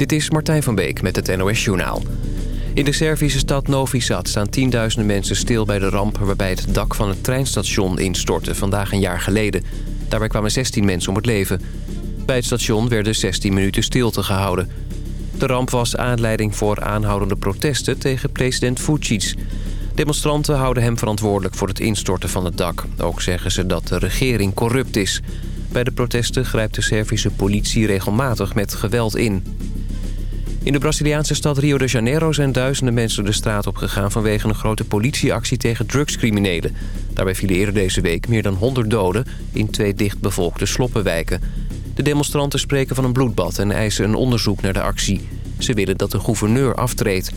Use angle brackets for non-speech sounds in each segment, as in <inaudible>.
Dit is Martijn van Beek met het NOS Journaal. In de Servische stad Novi Sad staan tienduizenden mensen stil bij de ramp... waarbij het dak van het treinstation instortte vandaag een jaar geleden. Daarbij kwamen 16 mensen om het leven. Bij het station werden 16 minuten stilte gehouden. De ramp was aanleiding voor aanhoudende protesten tegen president Vucic. Demonstranten houden hem verantwoordelijk voor het instorten van het dak. Ook zeggen ze dat de regering corrupt is. Bij de protesten grijpt de Servische politie regelmatig met geweld in. In de Braziliaanse stad Rio de Janeiro zijn duizenden mensen de straat op gegaan... vanwege een grote politieactie tegen drugscriminelen. Daarbij vielen eerder deze week meer dan 100 doden in twee dichtbevolkte sloppenwijken. De demonstranten spreken van een bloedbad en eisen een onderzoek naar de actie. Ze willen dat de gouverneur aftreedt.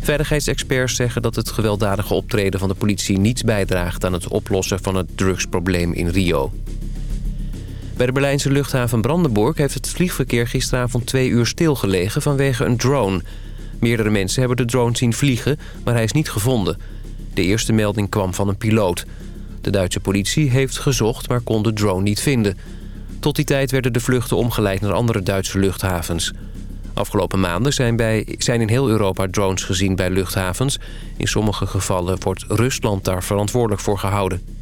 Veiligheidsexperts zeggen dat het gewelddadige optreden van de politie... niets bijdraagt aan het oplossen van het drugsprobleem in Rio. Bij de Berlijnse luchthaven Brandenburg heeft het vliegverkeer gisteravond twee uur stilgelegen vanwege een drone. Meerdere mensen hebben de drone zien vliegen, maar hij is niet gevonden. De eerste melding kwam van een piloot. De Duitse politie heeft gezocht, maar kon de drone niet vinden. Tot die tijd werden de vluchten omgeleid naar andere Duitse luchthavens. Afgelopen maanden zijn, bij, zijn in heel Europa drones gezien bij luchthavens. In sommige gevallen wordt Rusland daar verantwoordelijk voor gehouden.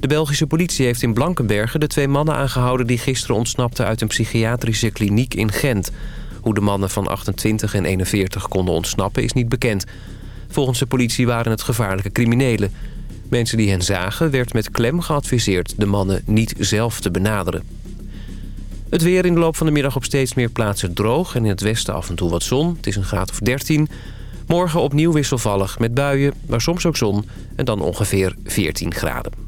De Belgische politie heeft in Blankenbergen de twee mannen aangehouden... die gisteren ontsnapten uit een psychiatrische kliniek in Gent. Hoe de mannen van 28 en 41 konden ontsnappen is niet bekend. Volgens de politie waren het gevaarlijke criminelen. Mensen die hen zagen werd met klem geadviseerd de mannen niet zelf te benaderen. Het weer in de loop van de middag op steeds meer plaatsen droog... en in het westen af en toe wat zon. Het is een graad of 13. Morgen opnieuw wisselvallig met buien, maar soms ook zon... en dan ongeveer 14 graden.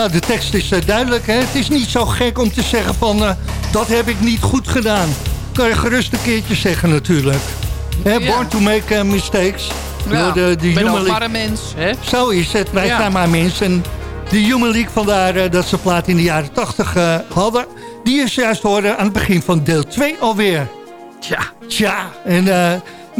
Nou, de tekst is eh, duidelijk. Hè? Het is niet zo gek om te zeggen van... eh, dat heb ik niet goed gedaan. Kan je gerust een keertje zeggen natuurlijk. Hè. Born to make eh, mistakes. Ja, de, de ben ook maar een mens, hè? Zo is het. Wij Ja. zijn maar mensen. En de Human League, vandaar dat ze plaat in de jaren 80 eh, hadden... die is juist horen aan het begin van deel 2 alweer. Tja, Tja, en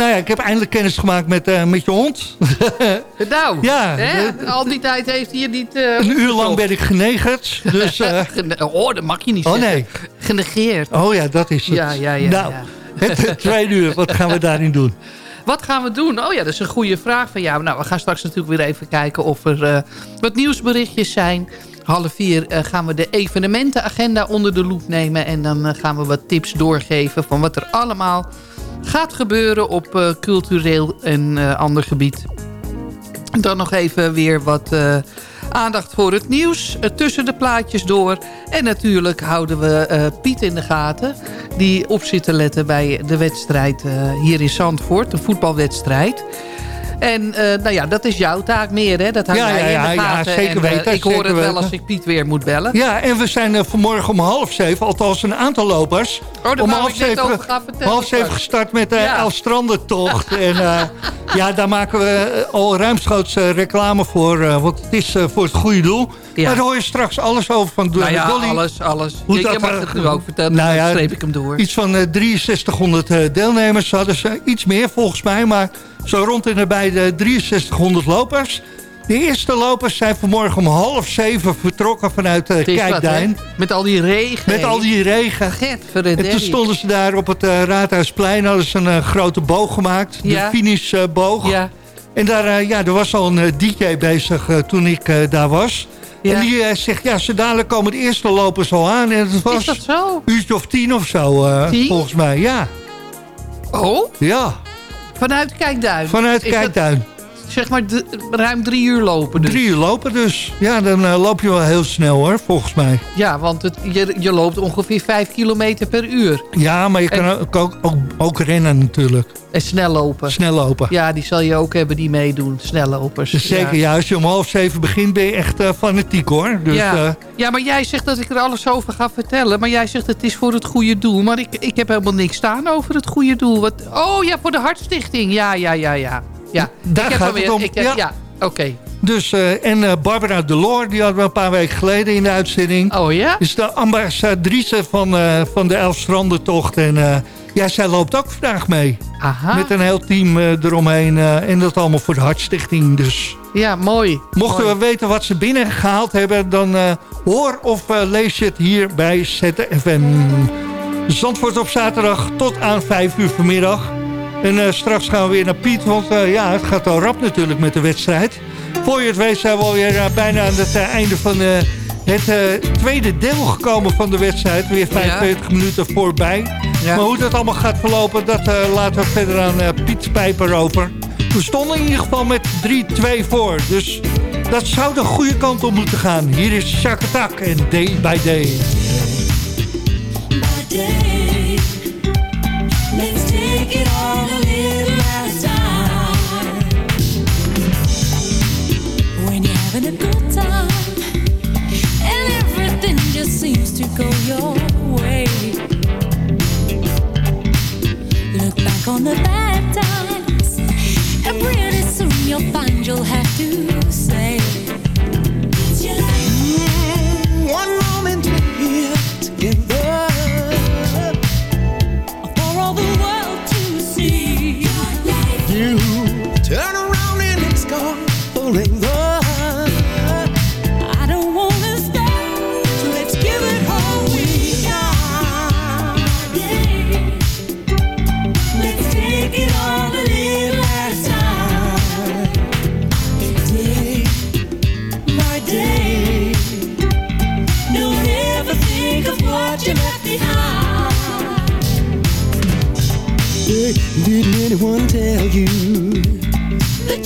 nou ja, ik heb eindelijk kennis gemaakt met, eh, met je hond. <laughs> nou, Ja, hè? al die tijd heeft hij niet... eh, een uur lang ben ik genegerd. <laughs> Dus, eh, oh, dat mag je niet oh zeggen. nee. Genegeerd. Oh ja, dat is het. Ja, ja, ja, nou, ja. het tweede uur, wat gaan we <laughs> daarin doen? Wat gaan we doen? Oh ja, dat is een goede vraag van jou. Nou, we gaan straks natuurlijk weer even kijken of er wat nieuwsberichtjes zijn. Half vier gaan we de evenementenagenda onder de loep nemen. En dan gaan we wat tips doorgeven van wat er allemaal gaat gebeuren op eh, cultureel en eh, ander gebied. Dan nog even weer wat eh, aandacht voor het nieuws. tussen de plaatjes door. En natuurlijk houden we Piet in de gaten. Die op zit te letten bij de wedstrijd hier in Zandvoort. De voetbalwedstrijd. En eh, nou ja, dat is jouw taak meer, hè? Dat hou Ja, jij ja, in de ja, ja, gaten. zeker En, eh, weten, ik hoor het wel als ik Piet weer moet bellen. Ja, en we zijn eh, vanmorgen om half zeven, althans een aantal lopers. Oh, om half zeven, half zeven gestart met de. Elfstrandentocht. <laughs> en ja, daar maken we al ruimschoots reclame voor, want het is voor het goede doel. Ja. Maar daar hoor je straks alles over van Nou ja, Dolly. alles, alles. Hoe je dat, mag eh, het nu ook vertellen, nou dan streep ik hem door. Iets van eh, 6300 eh, deelnemers hadden ze. Iets meer volgens mij, maar zo rond en nabij de 6300 lopers. De eerste lopers zijn vanmorgen om half zeven vertrokken vanuit eh, wat, Kijkduin. Met al die regen. met al die regen. En toen stonden ze daar op het eh, Raadhuisplein. Hadden ze een eh, grote boog gemaakt. Ja. De finishboog. Ja, En daar, eh, ja, er was al een eh, DJ bezig eh, toen ik eh, daar was. Ja. En die eh, zegt, ja, zo dadelijk komen de eerste lopers al aan. En het was is dat zo? uurtje of tien of zo, eh, Tien? volgens mij. Ja, Oh, ja. vanuit Kijkduin. vanuit Kijkduin. Zeg maar ruim drie uur lopen dus. Drie uur lopen dus. Ja, dan eh, loop je wel heel snel hoor, volgens mij. Ja, want het, je, je loopt ongeveer vijf kilometer per uur. Ja, maar je kan ook, ook, ook, ook rennen natuurlijk. En snel lopen. Snel lopen. Ja, die zal je ook hebben die meedoen. Snellopers. Dus zeker, ja. als je om half zeven begint ben je echt eh, fanatiek hoor. Dus, ja. eh, ja, maar jij zegt dat ik er alles over ga vertellen. Maar jij zegt het is voor het goede doel. Maar ik, ik heb helemaal niks staan over het goede doel. Wat, oh ja, voor de Hartstichting. Ja, ja, ja, ja. Ja. Daar ik heb gaat hem het om. Ik heb, Ja. ja, oké. dus, eh, en eh, Barbara Delors, die hadden we een paar weken geleden in de uitzending. Oh ja? Is de ambassadrice van, eh, van de Elfstrandentocht. En ja, zij loopt ook vandaag mee. Aha. Met een heel team eromheen. en dat allemaal voor de Hartstichting. Dus Ja, mooi. mochten Mooi. we weten wat ze binnengehaald hebben... dan hoor of lees je het hier bij ZFM. Zandvoort op zaterdag tot aan 5 uur vanmiddag. En eh, straks gaan we weer naar Piet, want eh, ja, het gaat al rap natuurlijk met de wedstrijd. Voor je het weet zijn we alweer uh, bijna aan het uh, einde van uh, het uh, tweede deel gekomen van de wedstrijd. Weer 45 ja. minuten voorbij. Ja. Maar hoe dat allemaal gaat verlopen, dat uh, laten we verder aan Piet Pijper over. We stonden in ieder geval met 3-2 voor, dus dat zou de goede kant op moeten gaan. Hier is Shakatak en Day by Day. By day, go your way. Look back on the bad times, and pretty soon you'll find you'll have to.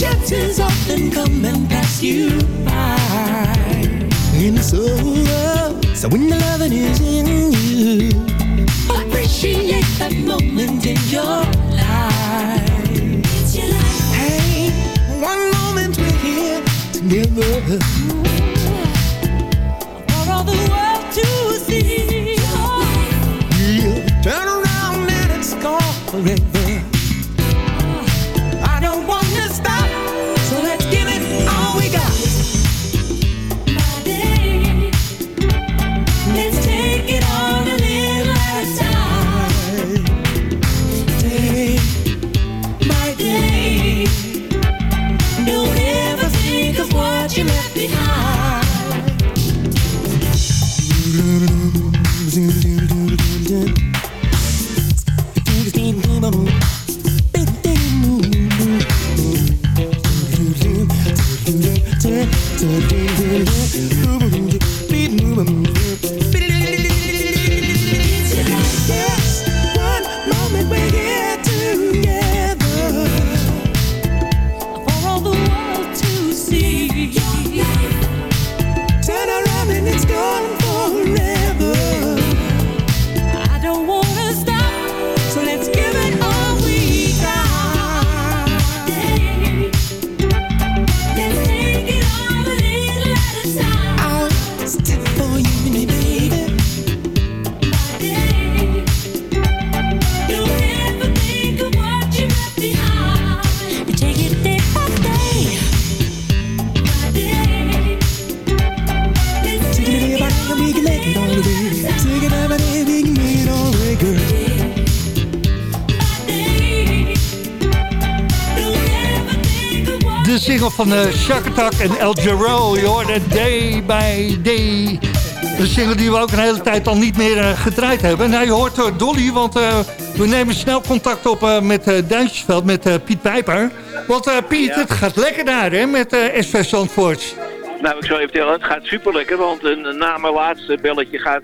Chances often come and pass you by. in so So when the loving is in you Appreciate that moment in your life. It's your life. Hey, one moment we're here together De single van uh, Shakatak en El Jarreau. Je hoorde Day by Day. De single die we ook een hele tijd al niet meer eh, gedraaid hebben. Nou, je hoort uh, Dolly, want eh, we nemen snel contact op eh, met uh, met eh, Piet Pijper. Want eh, Piet, Ja. het gaat lekker daar, hè, met eh SV Zandvoort. Nou, ik zou even vertellen, het gaat super lekker, want een, na mijn laatste belletje gaat,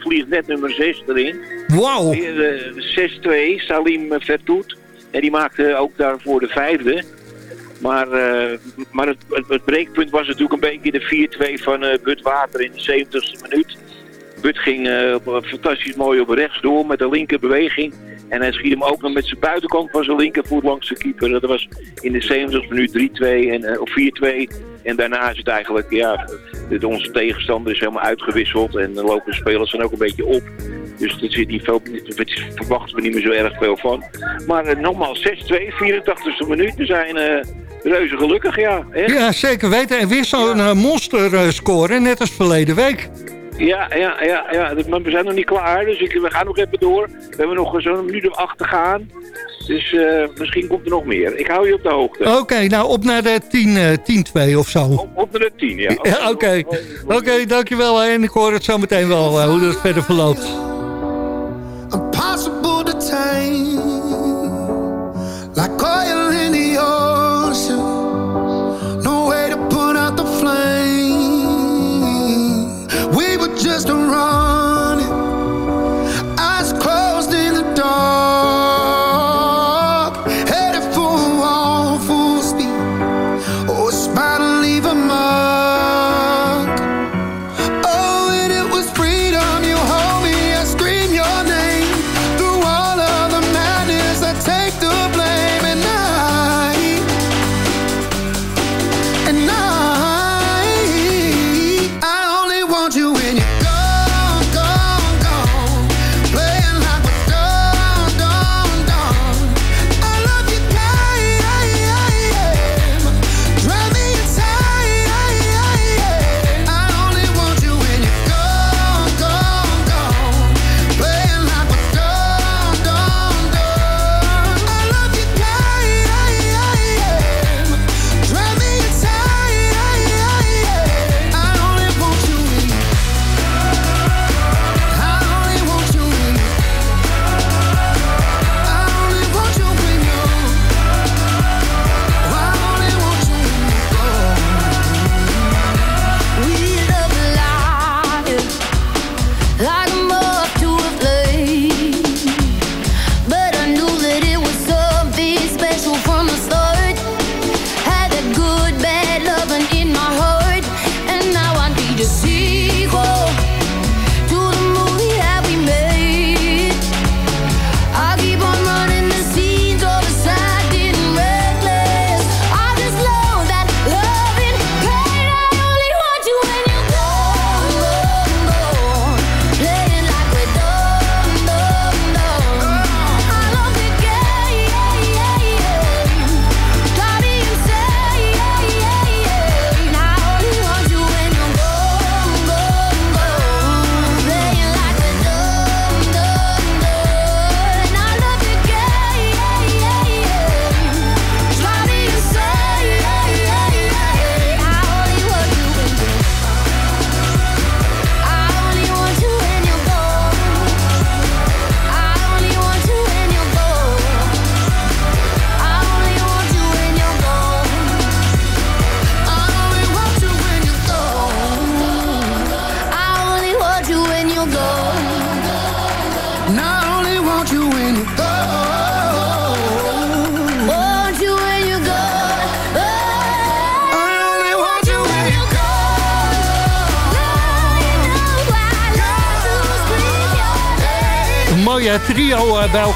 vliegt net nummer 6 erin. Wauw. Weer, eh, 6-2, Salim Vertoet. En die maakte ook daarvoor de vijfde. Maar, eh, maar het, het, breekpunt was natuurlijk een beetje de 4-2 van eh Bud Water in de 70ste minuut. Bud ging eh, fantastisch mooi op rechts door met de linker beweging. En hij schiet hem ook nog met zijn buitenkant van zijn linkervoet langs de keeper. Dat was in de 70ste minuut 3-2 en, eh, of 4-2. En daarna is het eigenlijk, ja, de, onze tegenstander is helemaal uitgewisseld. En de spelers dan ook een beetje op. Dus er zit niet veel, daar verwachten we niet meer zo erg veel van. Maar eh, nogmaals, 6-2, 84ste minuut. We zijn eh, reuze gelukkig, ja. Echt? Ja, zeker weten. En weer zo'n eh, monster eh, score, net als verleden week. Ja, ja, ja, ja. Maar we zijn nog niet klaar, dus ik, we gaan nog even door. We hebben nog zo'n minuut of acht te gaan. Dus eh, misschien komt er nog meer. Ik hou je op de hoogte. Oké, nou op naar de 10, eh, 10-2 of zo. Op, op naar de tien, ja. Ja, Oké, Oké, dankjewel. hè. En ik hoor het zo meteen wel eh, hoe dat verder verloopt. impossible to tame, like oil in the ocean. No way to put out the flame. has wrong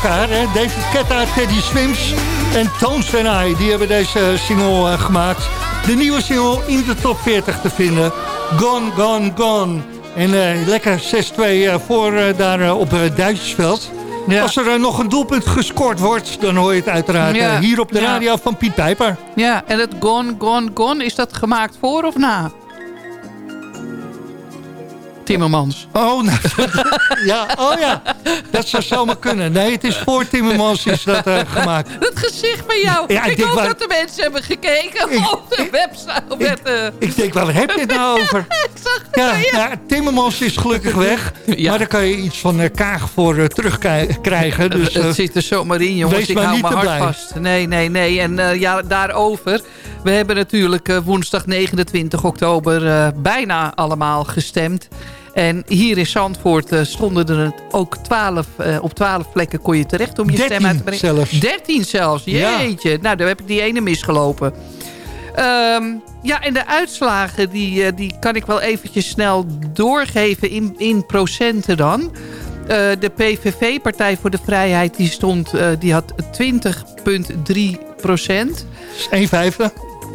elkaar. Hè? David Ketta, Teddy Swims en Tones and I. Die hebben deze eh, single eh, gemaakt. De nieuwe single in de top 40 te vinden. Gone, gone, gone. En eh, lekker 6-2 eh, voor daar op het Duitsersveld. Ja. Als er nog een doelpunt gescoord wordt... dan hoor je het uiteraard Ja. hier op de Ja. radio van Piet Pijper. Ja, en het Gone, Gone, Gone, is dat gemaakt voor of na? Timmermans. Oh, nou, <laughs> ja, oh ja, dat zou zomaar kunnen. Nee, het is voor Timmermans is dat eh, gemaakt. Dat gezicht van jou. Ja, ik ik denk hoop waar- dat de mensen hebben gekeken Ik- op de website. Op het, eh, Ik denk, waar heb je het nou <laughs> over? ik zag het Ja, ja, Timmermans is gelukkig weg. Ja. Maar daar kan je iets van eh, Kaag voor terugkrijgen. Dus, het zit er zomaar in, jongens. wees ik maar hou niet mijn te hart blij. vast. Nee, nee, nee. En eh, ja, daarover. We hebben natuurlijk eh, woensdag 29 oktober eh, bijna allemaal gestemd. En hier in Zandvoort eh, stonden er ook 12, eh, op 12 plekken kon je terecht om je stem 13 uit te brengen. zelfs. 13 zelfs, Ja. jeetje. Nou, daar heb ik die ene misgelopen. Ehm, ja, en de uitslagen die, eh, die kan ik wel eventjes snel doorgeven in, in procenten dan. De PVV, Partij voor de Vrijheid, die, stond, die had 20,3 procent. 1 vijfde.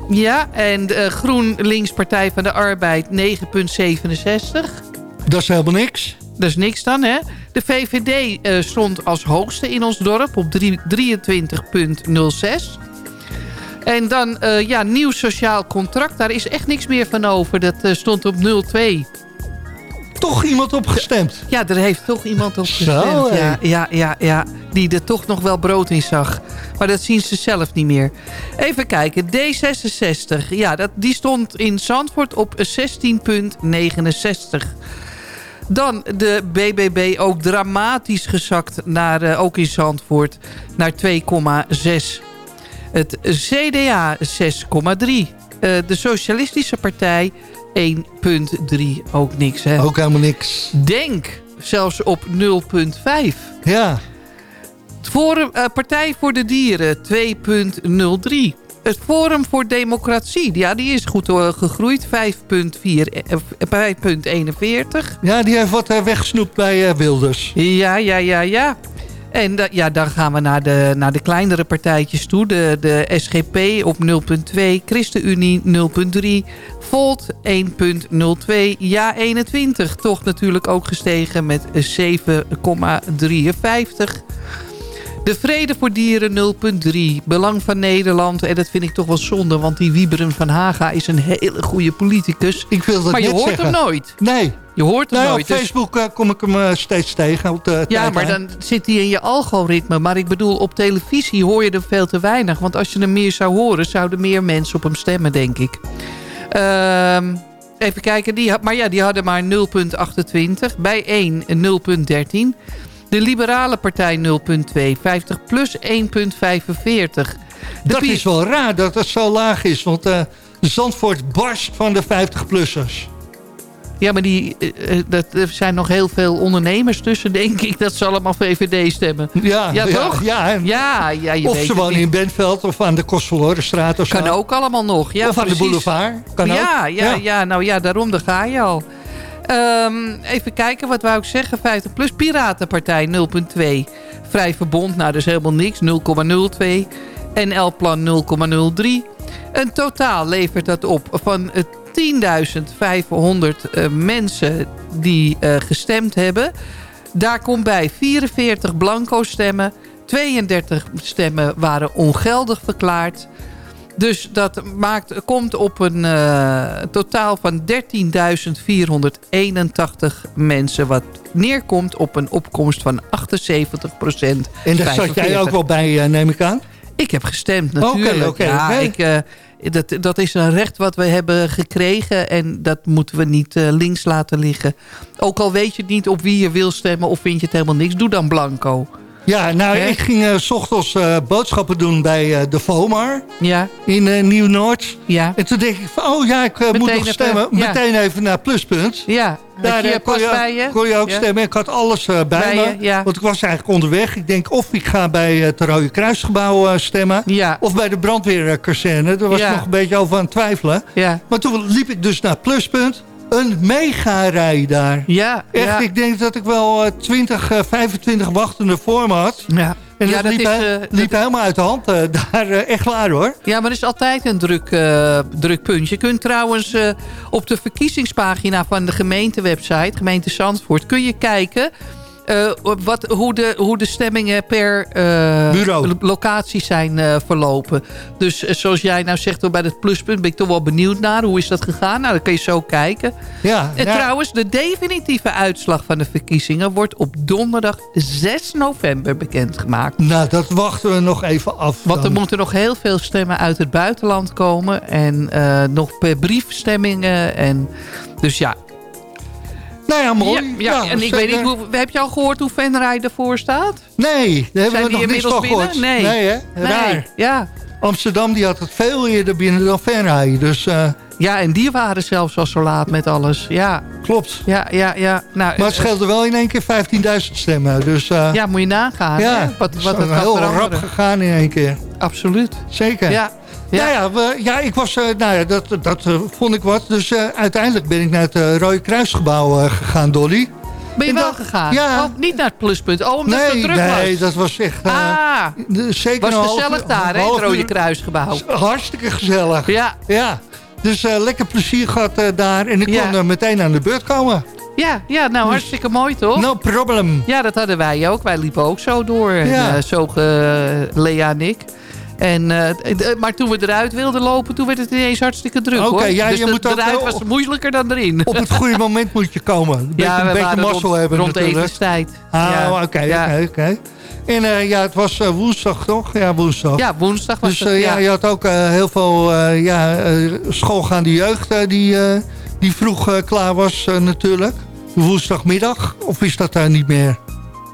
Ja, en de GroenLinks Partij van de Arbeid 9,67. Dat is helemaal niks. Dat is niks dan, hè? De VVD eh, stond als hoogste in ons dorp op drie- 23,06. En dan, eh, ja, nieuw sociaal contract. Daar is echt niks meer van over. Dat eh, stond op 0,2. Toch iemand opgestemd. Ja, er heeft toch iemand op gestemd. Ja, ja, ja, ja, die er toch nog wel brood in zag. Maar dat zien ze zelf niet meer. Even kijken, D66. Ja, dat, die stond in Zandvoort op 16,69. Dan de BBB ook dramatisch gezakt, naar, eh, ook in Zandvoort, naar 2,6. Het CDA 6,3. Eh, de Socialistische Partij 1,3. Ook niks, hè? Ook helemaal niks. Denk zelfs op 0,5. Ja, Forum, eh, Partij voor de Dieren 2,03. Het Forum voor Democratie, ja, die is goed eh, gegroeid. 5,4, eh, 5,41. ja die heeft wat eh, weggesnoept bij Wilders. Ja, ja, ja, ja. En da- ja, dan gaan we naar de, naar de kleinere partijtjes toe. De, de SGP op 0,2, ChristenUnie 0,3, Volt 1,02, Ja 21 toch natuurlijk ook gestegen met 7,53. De Vrede voor Dieren 0,3. Belang van Nederland. En dat vind ik toch wel zonde. Want die Wieberen van Haga is een hele goede politicus. Ik wil dat maar je hoort zeggen. hem nooit. Nee. Je hoort hem Nou, op nooit. dus- Facebook eh, kom ik hem eh, steeds tegen. Op de ja, maar dan zit hij in je algoritme. Maar ik bedoel, op televisie hoor je er veel te weinig. Want als je hem meer zou horen, zouden meer mensen op hem stemmen, denk ik. Ehm, even kijken. Die, had- maar ja, die hadden maar 0,28. Bij 1 een 0,13. De Liberale Partij 0,2. 50 plus 1,45. De Dat is wel raar dat het zo laag is. Want eh Zandvoort barst van de 50-plussers. Ja, maar die, eh, eh, dat, er zijn nog heel veel ondernemers tussen, denk ik. Dat ze allemaal VVD stemmen. Ja, Ja, toch? Ja, Ja, ja je of weet ze wonen in Bentveld of aan de Kostverlorenstraat of zo. Kan ook allemaal nog. Ja, of aan de boulevard. Kan ja, ook. ja, ja, nou ja, daarom, daar ga je al. Ehm, even kijken, wat wou ik zeggen? 50 plus Piratenpartij 0,2. Vrij Verbond, nou is helemaal niks, 0,02. NL-plan 0,03. Een totaal levert dat op van eh, 10.500 eh, mensen die eh, gestemd hebben. Daar komt bij 44 blanco stemmen. 32 stemmen waren ongeldig verklaard. Dus dat maakt, komt op een eh, totaal van 13.481 mensen. Wat neerkomt op een opkomst van 78 procent. En daar zat jij ook wel bij, eh, neem ik aan? Ik heb gestemd natuurlijk. Oké, oké, ja, ik, eh, dat, dat is een recht wat we hebben gekregen. En dat moeten we niet links laten liggen. Ook al weet je niet op wie je wil stemmen of vind je het helemaal niks. Doe dan blanco. Ja, nou, ik ging eh, s ochtends eh, boodschappen doen bij eh, de VOMAR Ja, in Nieuw-Noord. ja, En toen denk ik van, oh ja, ik moet nog even, stemmen. ja. Meteen even naar Pluspunt. ja. Daar je kon, je, bij je. kon je ook Ja. stemmen. Ik had alles bij, Bij me. ja. Want ik was eigenlijk onderweg. Ik denk of ik ga bij het Rode Kruisgebouw stemmen. Of bij de brandweerkazerne. Daar was ik nog een beetje over aan het twijfelen. ja. Maar toen liep ik dus naar Pluspunt. Een mega-rij daar. Ja, Echt, ja. ik denk dat ik wel eh, 20, eh, 25 wachtende voor me had. Ja. En Ja, dat, dat liep, is, eh, helemaal uit de hand eh, daar. eh, echt waar hoor. Ja, maar er is altijd een druk, eh, druk punt. Je kunt trouwens eh, op de verkiezingspagina van de gemeentewebsite... gemeente Zandvoort, kun je kijken... eh, wat, hoe, de, hoe de stemmingen per Bureau. lo- locatie zijn eh, verlopen. Dus zoals jij nou zegt bij het pluspunt... ben ik toch wel benieuwd naar. Hoe is dat gegaan? Nou, dan kun je zo kijken. Ja, En ja. trouwens, de definitieve uitslag van de verkiezingen... wordt op donderdag 6 november bekendgemaakt. Nou, dat wachten we nog even af. Want er moeten nog heel veel stemmen uit het buitenland komen. En nog per briefstemmingen. En, dus ja. Nou ja, mooi. Ja, ja, en ik weet niet, hoe, heb je al gehoord hoe Venray ervoor staat? Nee, daar hebben Zijn we nog niks inmiddels van gehoord. Nee. nee hè? Raar. Nee, ja. Amsterdam die had het veel eerder binnen dan Venray. Dus eh, ja, en die waren zelfs al zo laat met alles. Ja, klopt. ja, ja. ja. Nou, Maar het eh, scheelde wel in één keer 15.000 stemmen. Dus eh, ja, moet je nagaan. ja, hè, wat, wat het heel rap gegaan in één keer. Absoluut. Zeker. Ja. Ja, Ja. ja, we- ja ik was, eh, nou ja, dat, dat eh, vond ik wat. Dus eh, uiteindelijk ben ik naar het Rode Kruisgebouw gegaan, Dolly. Ben je En wel dat- gegaan? ja. Oh, niet naar het pluspunt. Oh, omdat het nee, zo druk nee, was. dat was echt... eh, ah, zeker was half gezellig daar, hè, het Rode Kruisgebouw. Hartstikke gezellig. Ja, Ja, dus lekker plezier gehad eh, daar. En ik Ja. kon eh, meteen aan de beurt komen. ja, ja nou hartstikke mooi toch? No problem. Ja, dat hadden wij ook. Wij liepen ook zo door. En, Ja. zo, ge- Lea en ik. En, eh, maar toen we eruit wilden lopen, toen werd het ineens hartstikke druk. Hoor. ja, dus je de, moet eruit was moeilijker dan erin. Op het goede <laughs> moment moet je komen. Een beetje, ja, een we beetje waren mazzel rond, hebben rond natuurlijk. etenstijd. Ah, oké, oké, oké. En eh, ja, het was eh, woensdag toch? Ja, woensdag. Ja, woensdag was Dus het. ja. ja. je had ook heel veel ja, schoolgaande jeugd die, die vroeg klaar was natuurlijk. Woensdagmiddag, of is dat daar niet meer?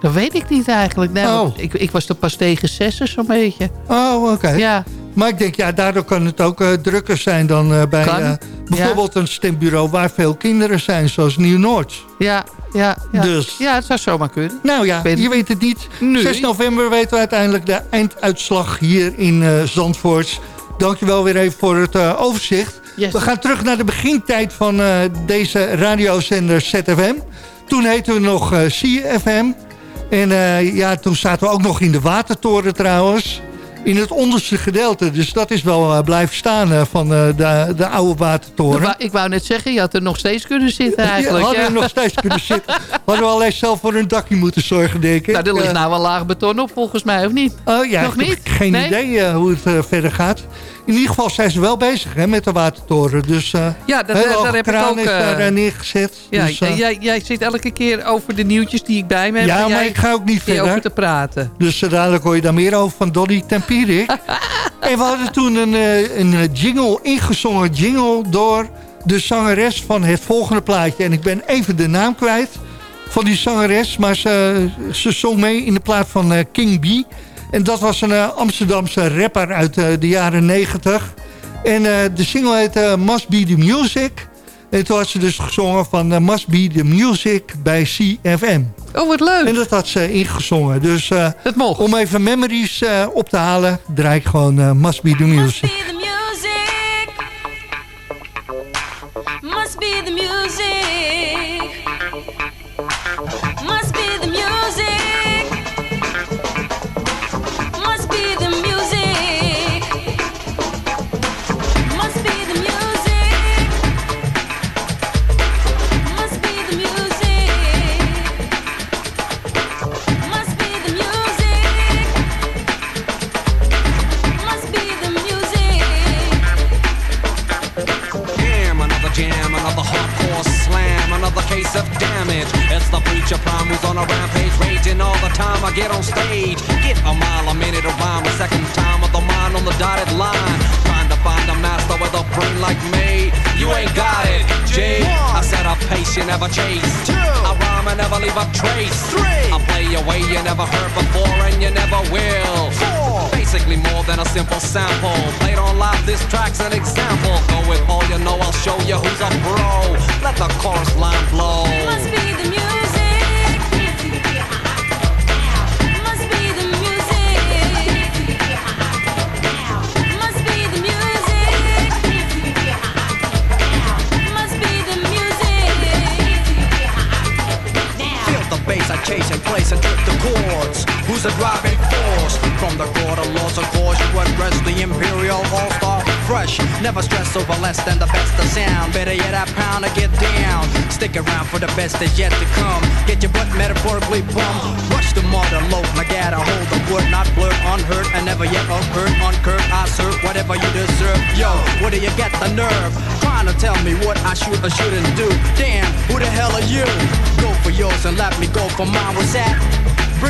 Dat weet ik niet eigenlijk. Nee, Oh. ik, ik was er pas tegen zessen zo'n beetje. Oh, oké. Ja, Maar ik denk, ja, daardoor kan het ook eh, drukker zijn dan eh, bij eh, bijvoorbeeld een stembureau waar veel kinderen zijn, zoals Nieuw-Noord. ja, ja. Ja. Dus. ja, het zou zomaar kunnen. Nou ja, weet- je weet het niet. Nee. 6 november weten we uiteindelijk de einduitslag hier in Zandvoort. Dankjewel weer even voor het overzicht. Yes. We gaan terug naar de begintijd van deze radiozender ZFM. Toen heten we nog CFM. En eh, ja, toen zaten we ook nog in de Watertoren trouwens. In het onderste gedeelte. Dus dat is wel eh, blijven staan eh, van eh, de, de oude Watertoren. Wa- Ik wou net zeggen, je had er nog steeds kunnen zitten Ja, eigenlijk. hadden we ja. nog steeds kunnen zitten. <laughs> Hadden we alleen zelf voor een dakje moeten zorgen, denk ik. Nou, er ligt nou wel laag beton op volgens mij, of niet? Oh ja, Nog ik heb niet? geen Nee? idee hoe het verder gaat. In ieder geval zijn ze wel bezig hè, met de watertoren. Dus eh Ja, dat, daar, heb ik ook... is daar neergezet. ja, dus, jij, jij zit elke keer over de nieuwtjes die ik bij me heb. ja, maar jij ik ga ook niet hier over verder. te praten. Dus uh, dadelijk hoor je daar meer over van Dolly <laughs> En we hadden toen een, eh, een eh, jingle, ingezongen jingle... door de zangeres van het volgende plaatje. En ik ben even de naam kwijt van die zangeres. Maar ze, ze zong mee in de plaat van eh, King B. En dat was een Amsterdamse rapper uit de jaren 90. En de single heet eh, Must Be The Music... En toen had ze dus gezongen van eh, Must Be The Music bij CFM. Oh, wat leuk. En dat had ze ingezongen. Dus eh, Het mocht. om even memories eh, op te halen, draai ik gewoon Must Be The Music. Must be the music. Must be the music.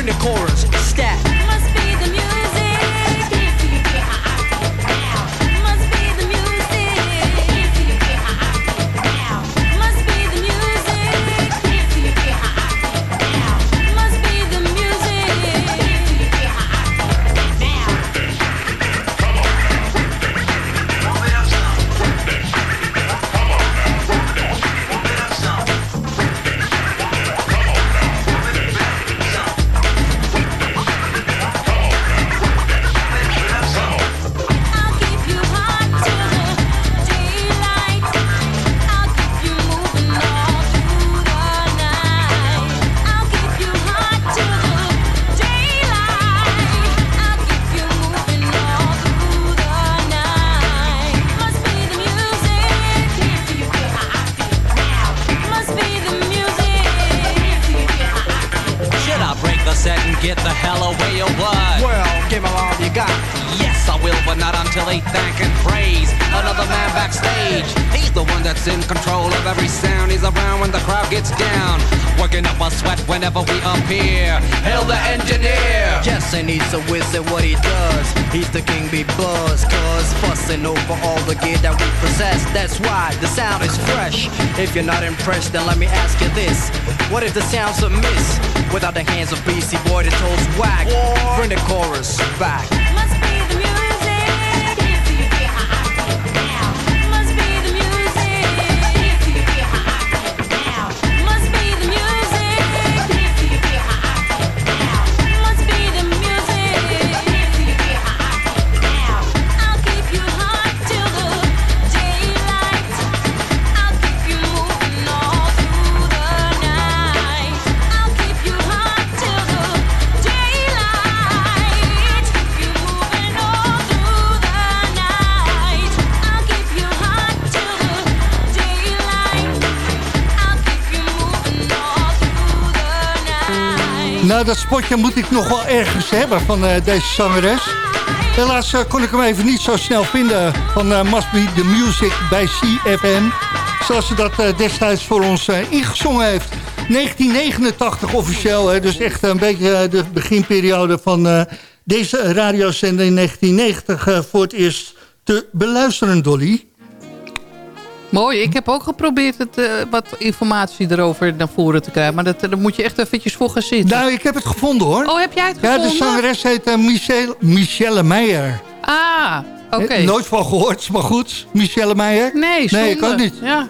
The chorus, stat. Must you're not impressed, then let me ask you this: What if the sound's a miss? Without the hands of BC Boy, the toes whack. Bring the chorus back. Nou, dat spotje moet ik nog wel ergens hebben van eh, deze zangeres. Helaas eh, kon ik hem even niet zo snel vinden van eh, Must Be The Music bij CFM. Zoals ze dat destijds voor ons ingezongen heeft. 1989 officieel, hè, dus echt een beetje de beginperiode van deze radiozender in 1990 eh, voor het eerst te beluisteren, Dolly. Mooi, ik heb ook geprobeerd het, eh, wat informatie erover naar voren te krijgen. Maar dat, daar moet je echt eventjes voor gaan zitten. Nou, ik heb het gevonden hoor. Oh, heb jij het Ja, gevonden? de zangeres heet eh, Michelle, Michelle Meijer. Ah, oké. Eh, Nooit van gehoord, maar goed. Michelle Meijer? Nee, Nee, ik zonde. ook niet. Ja.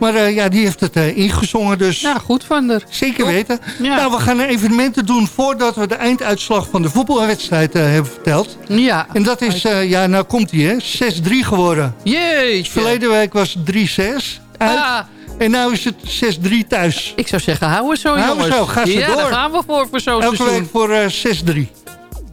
Maar eh, ja, die heeft het eh, ingezongen, dus... Ja, goed van haar. Zeker weten. Ja. Nou, we gaan evenementen doen voordat we de einduitslag van de voetbalwedstrijd eh, hebben verteld. Ja. En dat is, ja, nou komt hij, hè, 6-3 geworden. Jeetje. Verleden week was het 3-6 uit. Ah, En nu is het 6-3 thuis. ik zou zeggen, hou eens zo, Hou eens jongens. zo, ga ze ja, door. daar gaan we voor, voor zo'n Elke seizoen. week voor eh 6-3.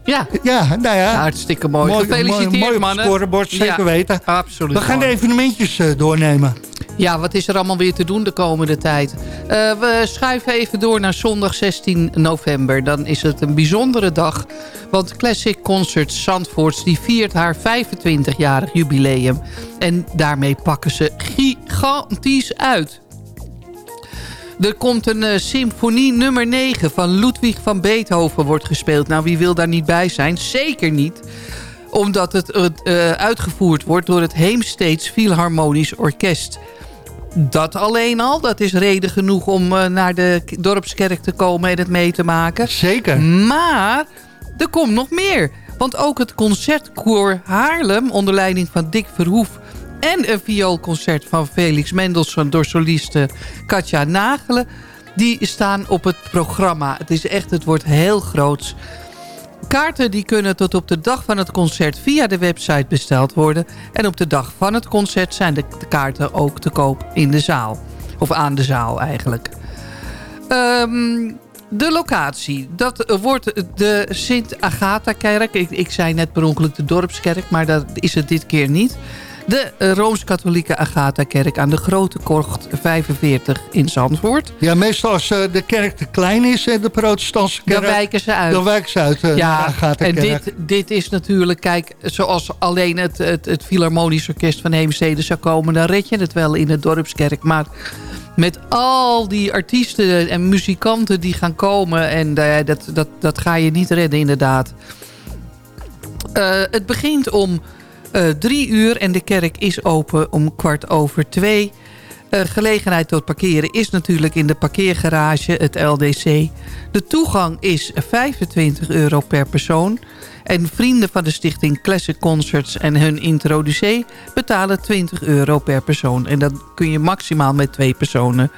Ja, Ja, nou ja. hartstikke mooi. Gefeliciteerd, mooi, mooi scorebord, zeker Ja, weten. Absoluut. We gaan de mooi. evenementjes eh, doornemen. Ja, wat is er allemaal weer te doen de komende tijd? Eh, we schuiven even door naar zondag 16 november. Dan is het een bijzondere dag. Want Classic Concerts Zandvoorts die viert haar 25-jarig jubileum. En daarmee pakken ze gigantisch uit. Er komt een eh, symfonie nummer 9 van Ludwig van Beethoven wordt gespeeld. Nou, wie wil daar niet bij zijn? Zeker niet omdat het eh, uitgevoerd wordt door het Heemsteeds Philharmonisch Orkest. Dat alleen al, dat is reden genoeg om eh, naar de dorpskerk te komen en het mee te maken. Zeker. Maar er komt nog meer. Want ook het Concertkoor Haarlem onder leiding van Dick Verhoef... en een vioolconcert van Felix Mendelssohn door soliste Katja Nagelen... die staan op het programma. Het is echt, het wordt heel groots. Kaarten die kunnen tot op de dag van het concert via de website besteld worden. En op de dag van het concert zijn de, kaarten ook te koop in de zaal. Of aan de zaal eigenlijk. Ehm, De locatie, dat wordt de Sint-Agatha-kerk. Ik, ik zei net per ongeluk de dorpskerk, maar dat is het dit keer niet. De eh, Rooms-Katholieke Agatha-kerk aan de Grote Kocht 45 in Zandvoort. Ja, meestal als eh, de kerk te klein is, en de protestantse kerk... Dan wijken ze uit. Dan wijken ze uit, uh, Ja, gaat en dit, dit is natuurlijk, kijk, zoals alleen het, het, het Philharmonisch Orkest van Heemstede zou komen... dan red je het wel in de dorpskerk. Maar met al die artiesten en muzikanten die gaan komen... en eh, dat, dat, dat ga je niet redden, inderdaad. Eh, het begint om eh, drie uur en de kerk is open om kwart over twee... Eh, gelegenheid tot parkeren is natuurlijk in de parkeergarage, het LDC. De toegang is 25 euro per persoon. En vrienden van de stichting Classic Concerts en hun introducee betalen 20 euro per persoon. En dan kun je maximaal met twee personen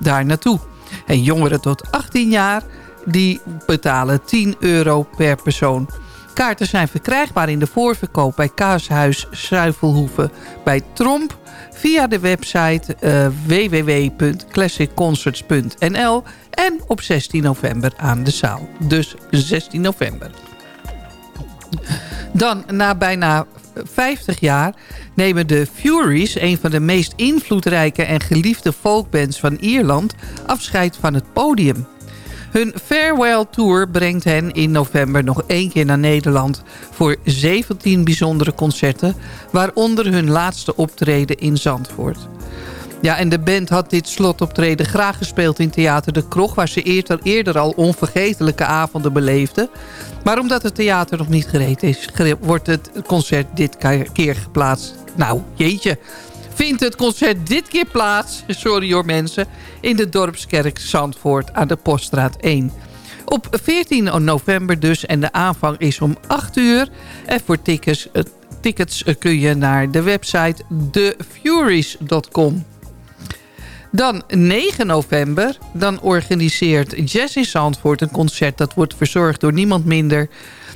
daar naartoe. En jongeren tot 18 jaar, die betalen 10 euro per persoon. Kaarten zijn verkrijgbaar in de voorverkoop bij Kaashuis Zuivelhoeven bij Tromp via de website uh, www.classicconcerts.nl en op 16 november aan de zaal. Dus 16 november. Dan, na bijna 50 jaar, nemen de Furies... een van de meest invloedrijke en geliefde folkbands van Ierland... afscheid van het podium. Hun Farewell Tour brengt hen in november nog één keer naar Nederland... voor 17 bijzondere concerten, waaronder hun laatste optreden in Zandvoort. Ja, en de band had dit slotoptreden graag gespeeld in Theater de Krog... waar ze eerder, eerder al onvergetelijke avonden beleefden. Maar omdat het theater nog niet gereed is... wordt het concert dit keer geplaatst. Nou, jeetje. Vindt het concert dit keer plaats, sorry hoor mensen... in de Dorpskerk Zandvoort aan de Poststraat 1... Op 14 november dus en de aanvang is om 8 uur. En voor tickets, uh, tickets kun je naar de website thefuries.com. Dan 9 november, dan organiseert Jazz in Zandvoort een concert... dat wordt verzorgd door niemand minder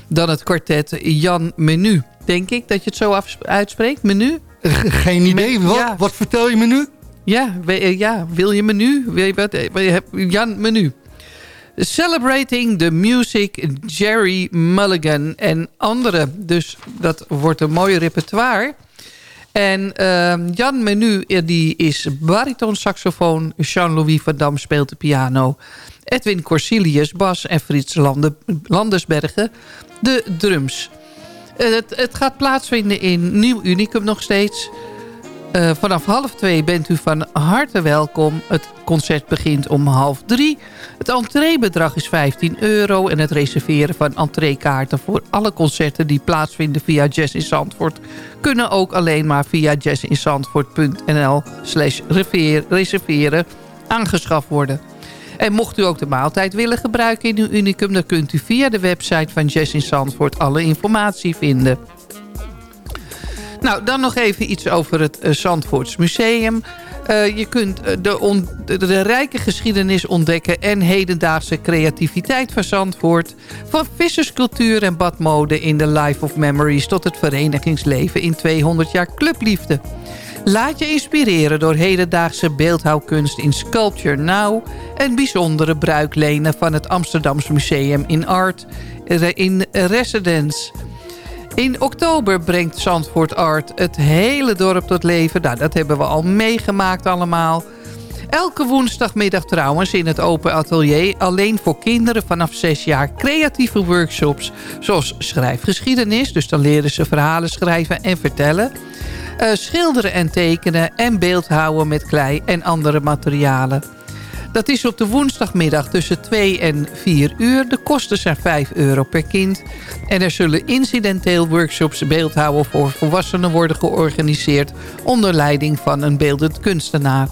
dan het kwartet Jan Menu. Denk ik dat je het zo uitspreekt, Menu? <laughs> Geen idee, wat, ja. wat vertel je me nu? Ja, ja, wil je menu? Wil je wat? Jan Menu. Celebrating the Music, Jerry Mulligan en anderen. Dus dat wordt een mooi repertoire. En uh, Jan Menu die is baritonsaxofoon. Jean-Louis van Dam speelt de piano. Edwin Corsilius bas en Frits Lande, Landersbergen de drums. Uh, het, het, gaat plaatsvinden in Nieuw Unicum nog steeds. Uh, vanaf half twee bent u van harte welkom. Het concert begint om half drie. Het entreebedrag is 15 euro. En het reserveren van entreekaarten voor alle concerten die plaatsvinden via Jazz in Zandvoort... kunnen ook alleen maar via jazzinzandvoort.nl slash reserveren aangeschaft worden. En mocht u ook de maaltijd willen gebruiken in uw unicum... dan kunt u via de website van Jazz in Zandvoort alle informatie vinden. Nou, dan nog even iets over het uh, Zandvoorts Museum. Uh, je kunt on, de, de, rijke geschiedenis ontdekken en hedendaagse creativiteit van Zandvoort. Van visserscultuur en badmode in de Life of Memories tot het verenigingsleven in 200 jaar clubliefde. Laat je inspireren door hedendaagse beeldhouwkunst in Sculpture Now... en bijzondere bruiklenen van het Amsterdamse Museum in Art in Residence... In oktober brengt Zandvoort Art het hele dorp tot leven. Nou, dat hebben we al meegemaakt allemaal. Elke woensdagmiddag trouwens in het open atelier... alleen voor kinderen vanaf 6 jaar creatieve workshops... zoals schrijfgeschiedenis, dus dan leren ze verhalen schrijven en vertellen... Uh, schilderen en tekenen en beeldhouden met klei en andere materialen. Dat is op de woensdagmiddag tussen 2 en 4 uur. De kosten zijn 5 euro per kind. En er zullen incidenteel workshops beeldhouden voor volwassenen worden georganiseerd... onder leiding van een beeldend kunstenaar.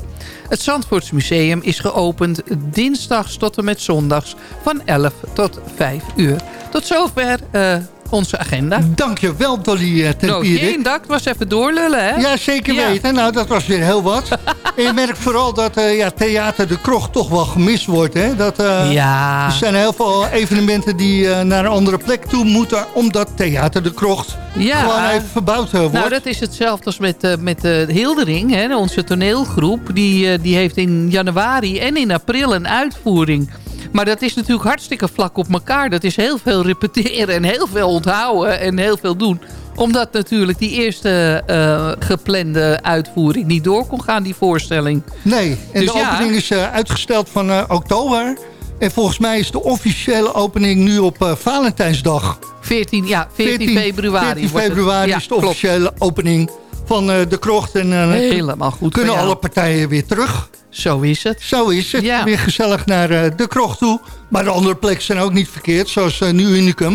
Het Zandvoortsmuseum is geopend dinsdags tot en met zondags van 11 tot 5 uur. Tot zover uh, onze agenda. Dankjewel Dolly uh, ten no, geen dak, was even doorlullen hè? Ja, zeker ja. weten. Nou, dat was weer heel wat. <laughs> en je merkt vooral dat uh, ja, Theater de Krocht toch wel gemist wordt. Hè? Dat, uh, ja. Er zijn heel veel evenementen die naar een andere plek toe moeten... omdat Theater de Krocht ja. gewoon even verbouwd wordt. Nou, dat is hetzelfde als met, met Hildering, hè? onze toneelgroep. Die, die heeft in januari en in april een uitvoering... Maar dat is natuurlijk hartstikke vlak op elkaar. Dat is heel veel repeteren en heel veel onthouden en heel veel doen. Omdat natuurlijk die eerste eh, geplande uitvoering niet door kon gaan, die voorstelling. Nee, en Dus de ja. opening is eh, uitgesteld van eh, oktober. En volgens mij is de officiële opening nu op Valentijnsdag. 14, ja, 14, februari. 14 wordt het. februari Ja, is de klopt. officiële opening van eh, de krocht. En eh, Helemaal goed kunnen alle partijen weer terug. Zo is het. Zo is het. Ja. Weer gezellig naar eh, de krocht toe. Maar de andere plekken zijn ook niet verkeerd, zoals nu Unicum.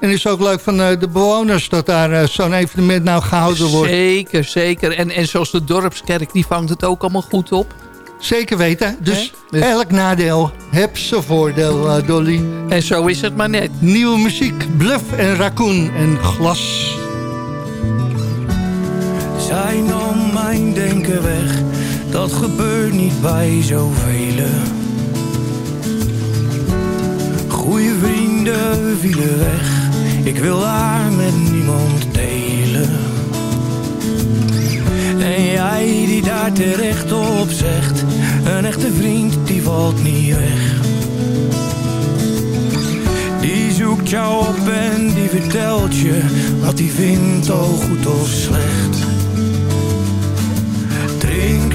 En het is ook leuk van de bewoners dat daar zo'n evenement nou gehouden wordt. Zeker, zeker. En, en zoals de dorpskerk, die vangt het ook allemaal goed op. Zeker weten. Dus? Dus- elk nadeel heeft zijn voordeel, Dolly. En zo is het maar net. Nieuwe muziek, Bluff en Raccoon en Glas. Zij nam mijn denken weg, dat gebeurt niet bij zoveel. Goeie vrienden vielen weg, ik wil haar met niemand delen. En jij die daar terecht op zegt, een echte vriend die valt niet weg. Die zoekt jou op en die vertelt je wat hij vindt, al goed of slecht.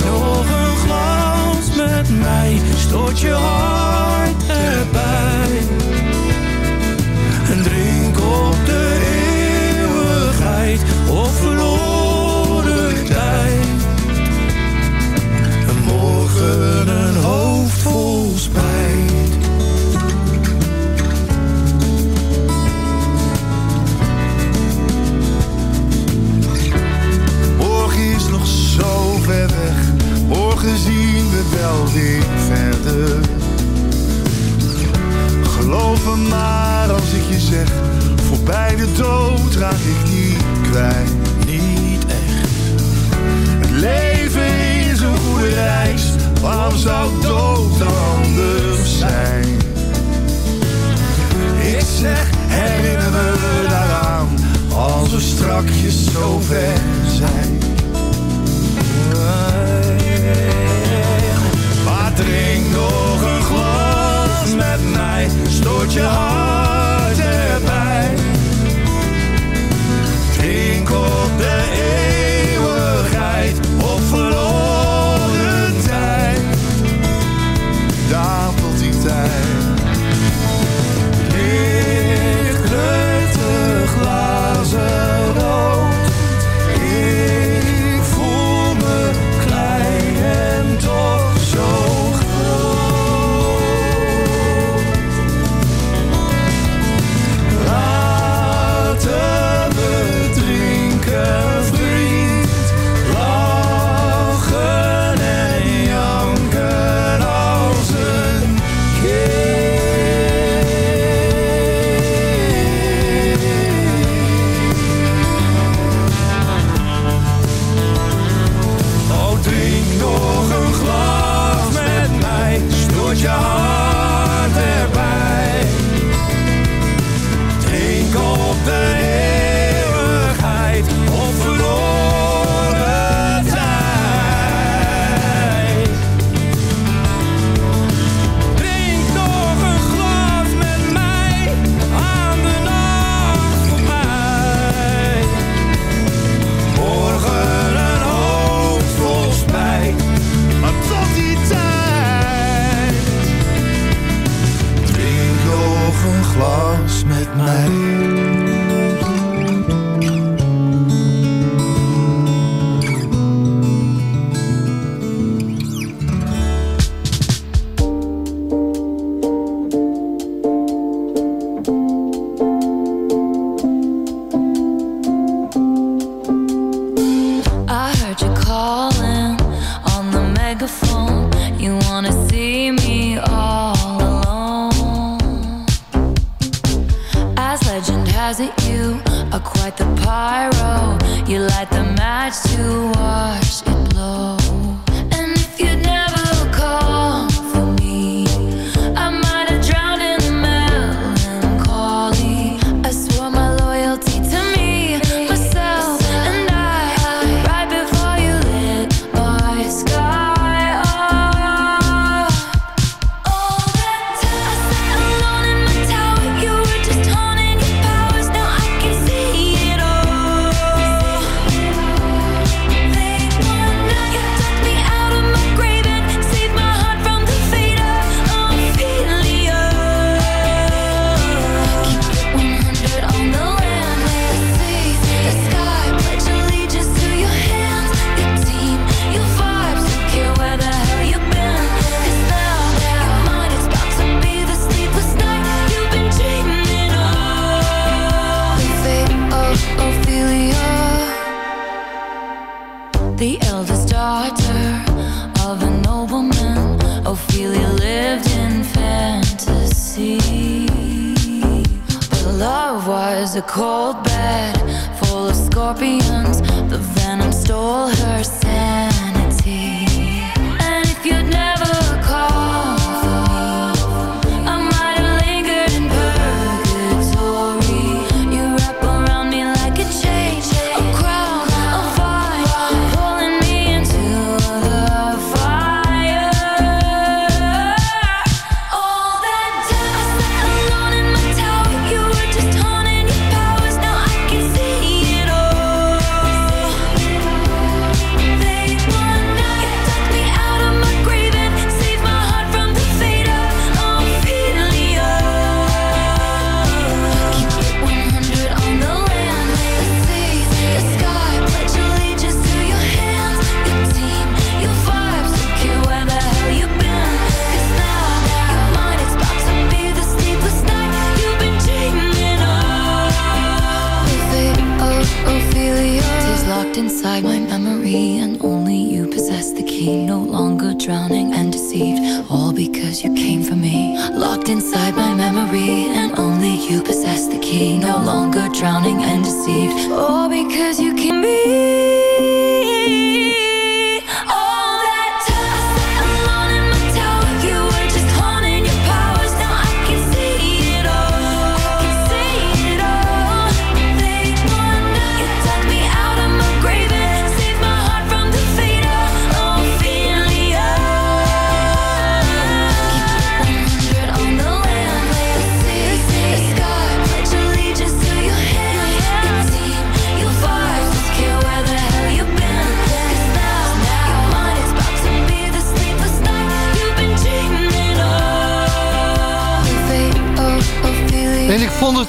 Nog een glas met mij, stoot je hart erbij. En drink op de eeuwigheid of verloren tijd. En morgen een hoofd vol spijt. A cold bed full of scorpions. The venom stole her you possess the key. No longer drowning and deceived, all because you can for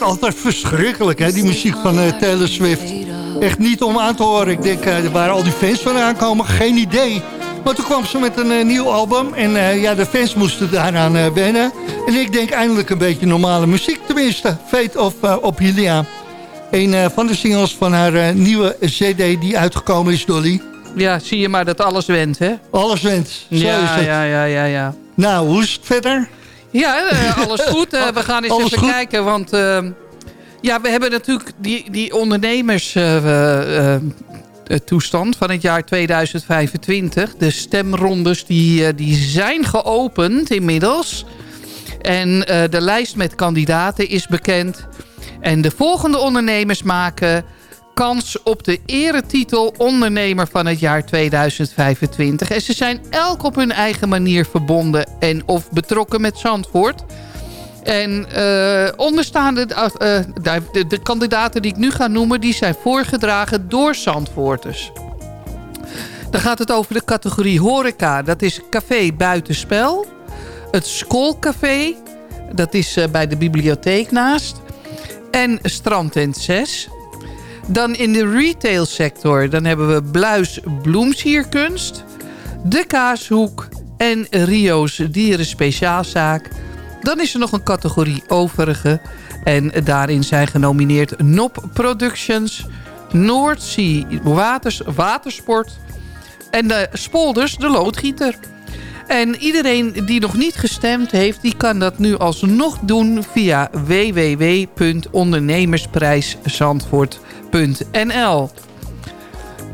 Altijd verschrikkelijk, hè, die muziek van eh, Taylor Swift. Echt niet om aan te horen. Ik denk, eh, waar al die fans van aankomen, geen idee. Maar toen kwam ze met een eh, nieuw album. En ja, de fans moesten daaraan wennen. En ik denk eindelijk een beetje normale muziek tenminste. Fate of uh, Ophelia. Een van de singles van haar nieuwe cd die uitgekomen is, Dolly. Ja, zie je maar dat alles went, hè? Alles went, zo is het. ja, ja, ja, ja. Nou, hoe is het verder? Ja, eh, alles <laughs> goed. Eh, we gaan eens Alles even goed? kijken, want... eh, ja, we hebben natuurlijk die, die ondernemers... eh, eh, eh, toestand van het jaar 2025. De stemrondes die, die zijn geopend inmiddels. En de lijst met kandidaten is bekend. En de volgende ondernemers maken kans op de eretitel ondernemer van het jaar 2025. En ze zijn elk op hun eigen manier verbonden en of betrokken met Zandvoort. En eh, onderstaande, eh, de, de kandidaten die ik nu ga noemen... die zijn voorgedragen door Zandvoorters. Dan gaat het over de categorie horeca. Dat is café buitenspel. Het schoolcafé. Dat is eh, bij de bibliotheek naast. En strandtent 6. Dan in de retailsector. Dan hebben we Bluis Bloemsierkunst. De Kaashoek. En Rio's Dieren Speciaalzaak. Dan is er nog een categorie overige. En daarin zijn genomineerd NOP Productions, Noordzee Waters, Watersport en de Spolders, de loodgieter. En iedereen die nog niet gestemd heeft, die kan dat nu alsnog doen via www.ondernemersprijszandvoort.nl.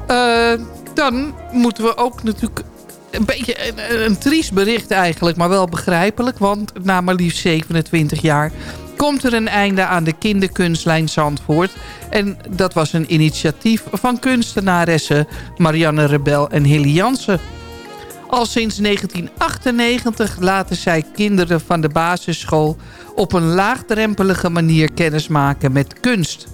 Eh, dan moeten we ook natuurlijk een beetje een, een triest bericht eigenlijk, maar wel begrijpelijk. Want na maar liefst 27 jaar komt er een einde aan de kinderkunstlijn Zandvoort. En dat was een initiatief van kunstenaressen Marianne Rebel en Hilly Jansen. Al sinds 1998 laten zij kinderen van de basisschool op een laagdrempelige manier kennismaken met kunst.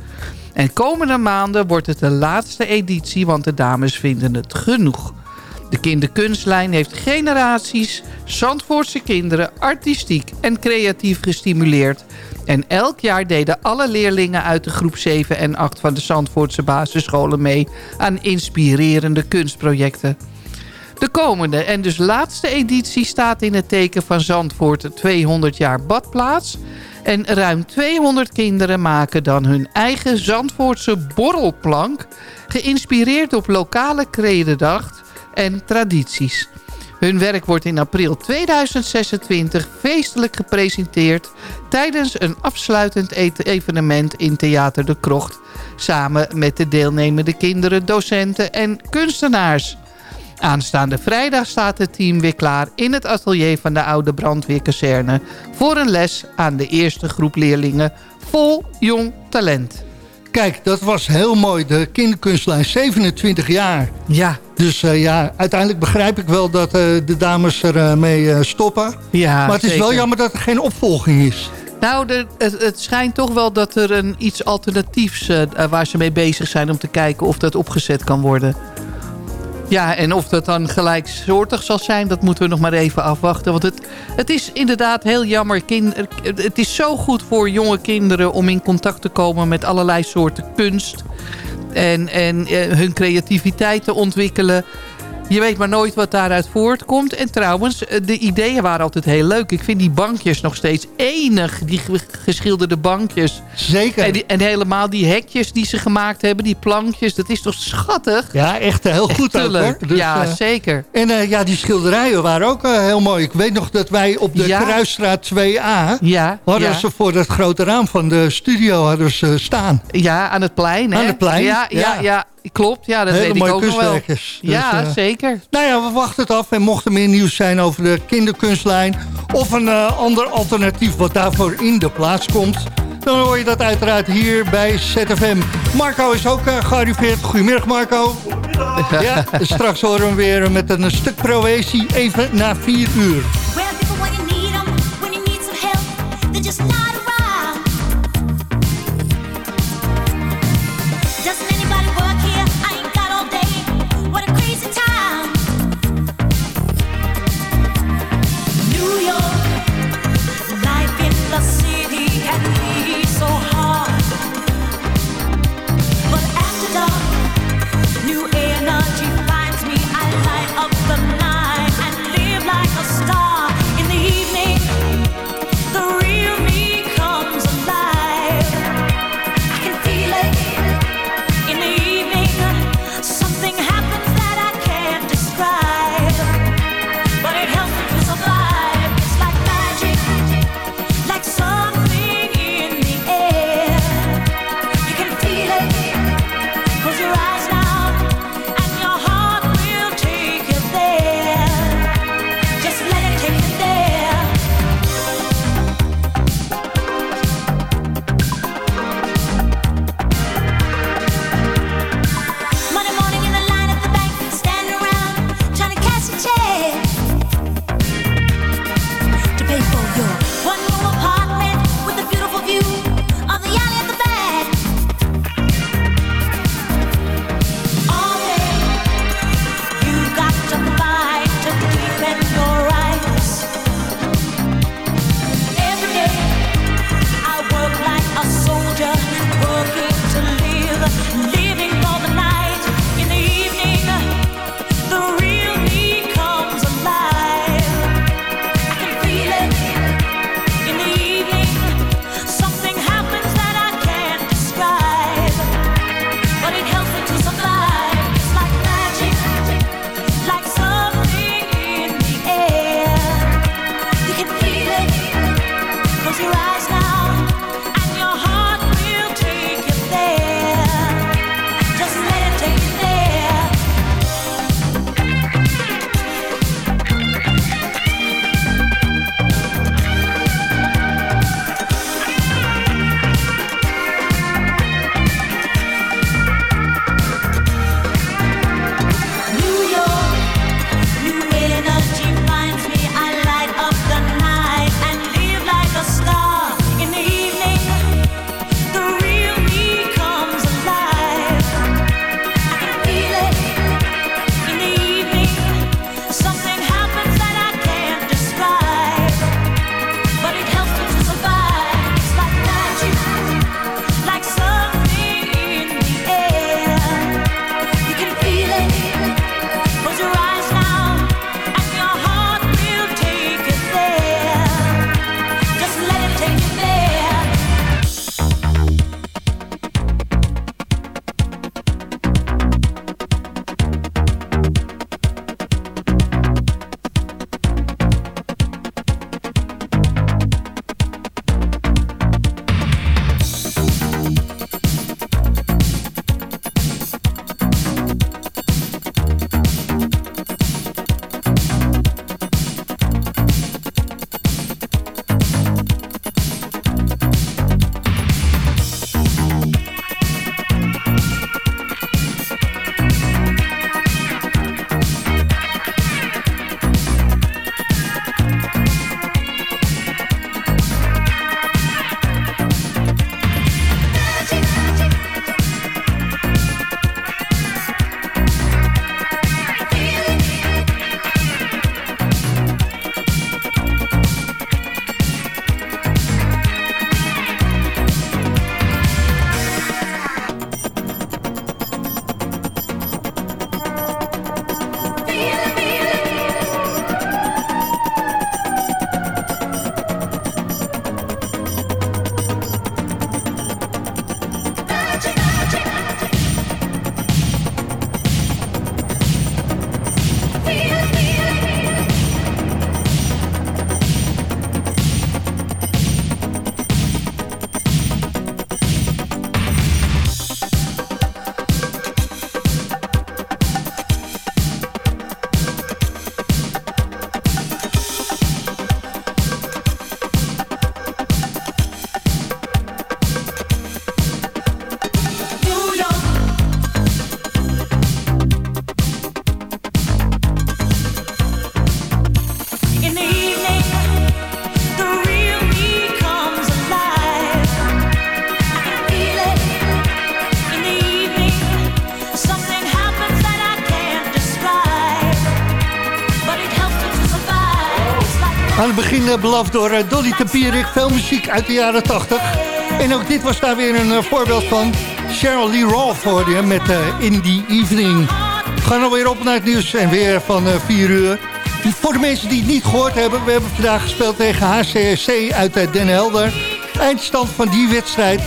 En komende maanden wordt het de laatste editie, want de dames vinden het genoeg. De kinderkunstlijn heeft generaties Zandvoortse kinderen artistiek en creatief gestimuleerd. En elk jaar deden alle leerlingen uit de groep 7 en 8 van de Zandvoortse basisscholen mee aan inspirerende kunstprojecten. De komende en dus laatste editie staat in het teken van Zandvoort 200 jaar badplaats. En ruim 200 kinderen maken dan hun eigen Zandvoortse borrelplank... geïnspireerd op lokale kredendacht en tradities. Hun werk wordt in april 2026 feestelijk gepresenteerd... tijdens een afsluitend evenement in Theater de Krocht... samen met de deelnemende kinderen, docenten en kunstenaars. Aanstaande vrijdag staat het team weer klaar in het atelier van de oude brandweerkazerne... voor een les aan de eerste groep leerlingen vol jong talent. Kijk, dat was heel mooi. De kinderkunstlijn, 27 jaar. Ja. Dus eh, ja, uiteindelijk begrijp ik wel dat eh, de dames ermee mee eh, stoppen. Ja, maar het is wel jammer dat er geen opvolging is. Nou, de, het, het schijnt toch wel dat er een iets alternatiefs waar ze mee bezig zijn... om te kijken of dat opgezet kan worden. Ja, en of dat dan gelijksoortig zal zijn, dat moeten we nog maar even afwachten. Want het, het is inderdaad heel jammer. Kind, het is zo goed voor jonge kinderen om in contact te komen met allerlei soorten kunst. En, en eh, hun creativiteit te ontwikkelen. Je weet maar nooit wat daaruit voortkomt. En trouwens, eh, de ideeën waren altijd heel leuk. Ik vind die bankjes nog steeds enig. Die ge- geschilderde bankjes. Zeker. En, die- en helemaal die hekjes die ze gemaakt hebben. Die plankjes. Dat is toch schattig? Ja, echt heel Echt goed ook, hoor. Dus, ja, eh, zeker. En eh, ja, die schilderijen waren ook heel mooi. Ik weet nog dat wij op de Ja. Kruisstraat 2A... Ja, hadden ja. ze voor het grote raam van de studio hadden ze staan. Ja, aan het plein. Hè? Aan het plein, Ja, ja, ja. Klopt. Ja, dat Hele weet ik mooie ook nog wel. kunstwerkers. Dus, ja, zeker. Nou ja, we wachten het af. En mocht er meer nieuws zijn over de kinderkunstlijn... of een eh, ander alternatief wat daarvoor in de plaats komt... dan hoor je dat uiteraard hier bij ZFM. Marco is ook eh, gearriveerd. Goedemiddag Marco. Ja, straks horen we hem weer met een stuk proëzie even na vier uur. Where beloofd door eh, Dolly Tempierik. Veel muziek uit de jaren 80. En ook dit was daar weer een eh, voorbeeld van. Cheryl Lee Roth hoorde je met eh, In the Evening. We gaan alweer op naar het nieuws en weer van eh 4 uur. Voor de mensen die het niet gehoord hebben... we hebben vandaag gespeeld tegen HCSC uit eh, Den Helder. Eindstand van die wedstrijd 6-3.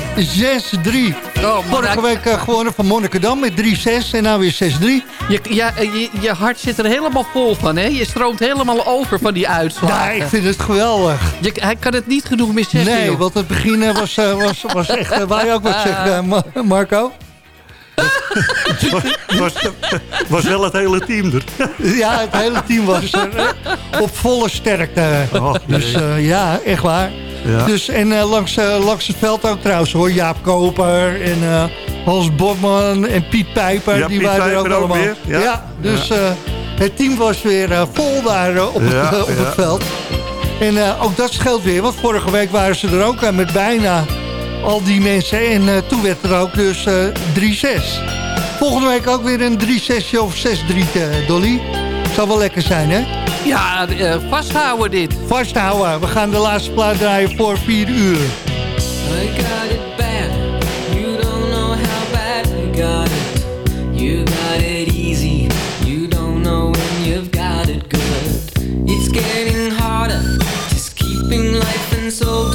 Vorige week eh, gewonnen van Monnikendam met 3-6 en nou weer 6-3. Je, ja, eh, je, je hart zit er helemaal vol van, hè? Je stroomt helemaal over van die uitslagen. Ja, ik vind het geweldig. Je, hij kan het niet genoeg meer zeggen, Nee, joh. want het begin eh, was, eh, was, was echt... waar je ook wat zegt, Ma- Marco? was, was wel het hele team er. Ja, het hele team was er, op volle sterkte. Oh, nee. Dus eh, ja, echt waar. Ja. Dus, en langs, langs het veld ook trouwens hoor. Jaap Koper en eh, Hans Botman en Piet Pijper. Ja, die Piet waren er ook allemaal. weer, ja. dus eh, het team was weer eh, vol daar eh, op, het, Ja, op het veld. En eh, ook dat scheelt weer. Want vorige week waren ze er ook met bijna al die mensen. En eh, toen werd er ook dus eh 3-6. Volgende week ook weer een 3-6 of 6-3, eh, Dolly. Zou wel lekker zijn, hè? Ja, eh, vasthouden dit. Vasthouden. We gaan de laatste plaat draaien voor 4 uur. Life